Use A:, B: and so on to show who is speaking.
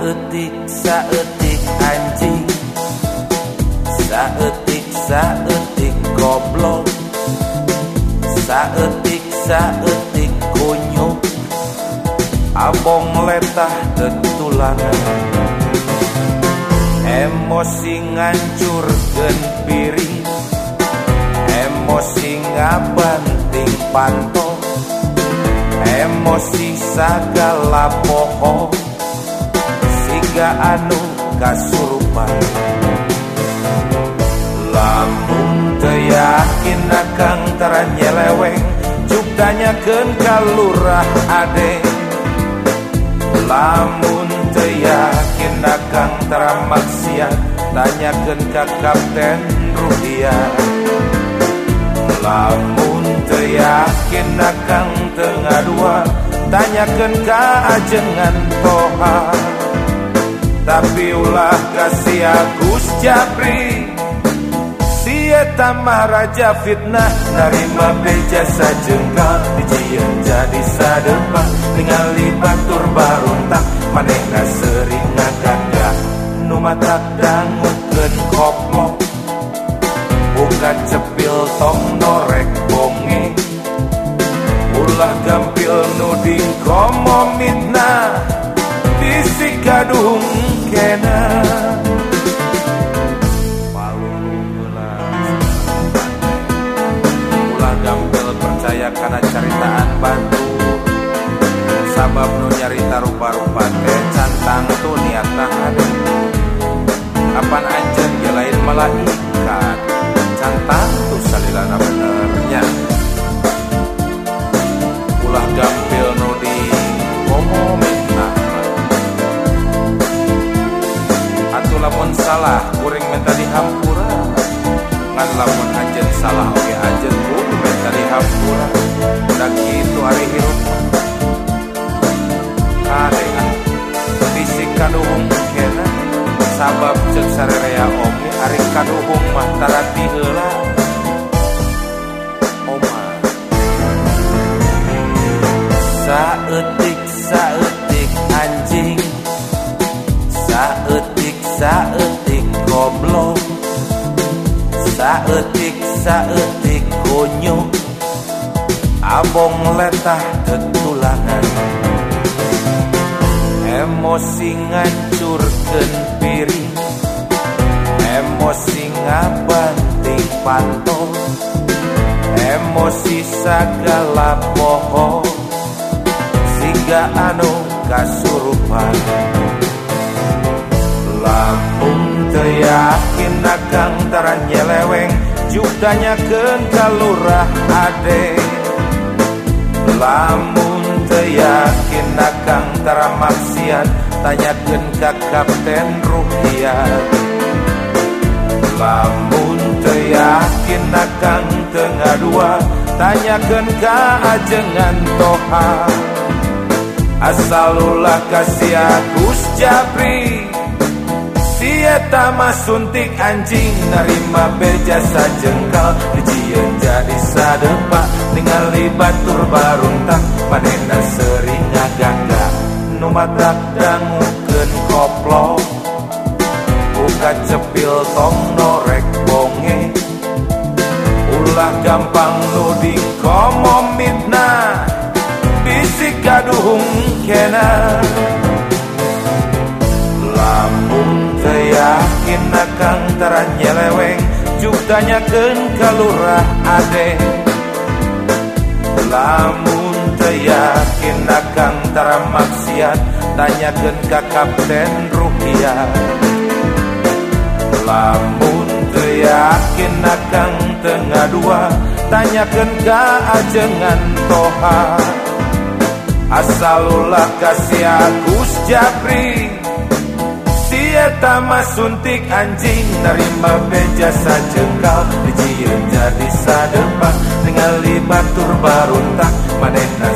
A: saetik saetik anjing. Saetik saetik goblok. Saetik saetik kunyuk abong letah tetulangan emosi ngancur gen piring emosi ngabanting panto. Emosi sagala pohon siga anu kasurupan lamun yakin akang teranyeleweng cukanya ken kalurah ade lamun yakin akang teramaksiat tanyakan ke kapten Ruhian lamun yakin akang tengah dua tanyakan ke ajengan toha tapi ulah kasih Agus Jabri Sieta Raja fitnah Narima beja sajengkal. Dijian jadi sadepa Tinggal batur baruntak Manehna sering ngaganda Numatak dangukeun koplok Buka cepil tong norek bonge. Ulah gampil nuding Sabab nu nyarita rupa-rupa teh cantang tuh niat ada. Kapan anjen lain malaikat Cantang tuh salilana benernya. Ulah gampil nu di komo minta Atuh lamun salah kuring minta dihampura. Ngan lamun anjen salah oke anjen kudu minta dihampura. Dan gitu hari hirup Saetik saetik goblok. Saetik saetik kunyuk Abong letah tetulangan Emosi ngancurkeun piring. Emosi ngabanting panto Emosi sagala pohon Siga anu kasurupan Lampung yakin akang teranyeleweng Judanya ken kalurah ade. Lamun yakin akang teramaksiat Tanyakan ke kapten Ruhian Lamun yakin akang tengah dua Tanyakan ke ajengan toha. Asal ulah kasih Agus Jabri Etama suntik anjing narima berjasa jengkal Dijieun jadi sadepa Ningali batur baruntak Panena sering ngagangga Nu matak dangukeun koplo. Buka cepil tong norek bonge. Ulah gampang nu dikomo mitna Bisik kaduhung kena. Akang teranyeleweng Jugtanya ken kalurah ade. Lamun yakin akang teramaksiat Tanyakan ke kapten Ruhian Lamun yakin akang tengah dua Tanyakan ke ajengan toha. Asal ulah kasih Agus Jabri Sieta mah suntik anjing. Nerima bejasa jengkal Dijieun jadi sadepa Ningali batur baruntak Manehna